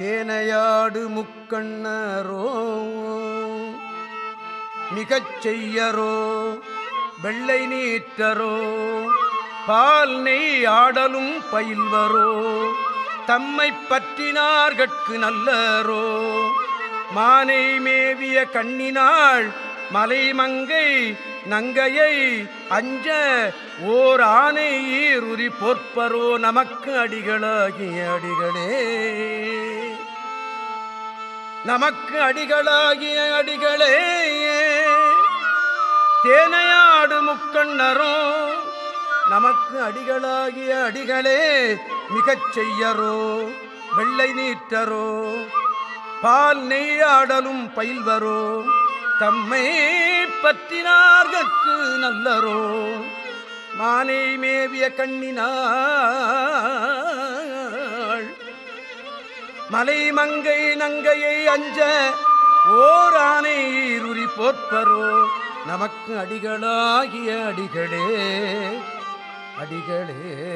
தேனையாடு முக்கண்ணரோ. மிகச் செய்யரோ வெள்ளை நீற்றரோ பால் நெய் ஆடலும் பயில்வரோ. தம்மை பற்றினார்கட்கு நல்லரோ. மானை மேவிய கண்ணினாள் மலைமங்கை நங்கையை அஞ்ச ஓர் ஆனை ஈருரி பொற்பரோ. நமக்கு அடிகளாகிய அடிகளே. நமக்கு அடிகளாகிய அடிகளே தேனையாடு முக்கண்ணரோ நமக்கு அடிகளாகிய அடிகளே மிகச் செய்யரோ வெள்ளை நீற்றரோ பால் நெய்யாடலும் பயில்வரோ தம்மை பற்றினார்கற்கு நல்லரோ மானை மேவிய கண்ணினாள் மலைமங்கை நங்கையை அஞ்ச ஓரானை ஆனை ஈருரி போற்பரோ. நமக்கு அடிகளாகிய அடிகளே அடிகளே.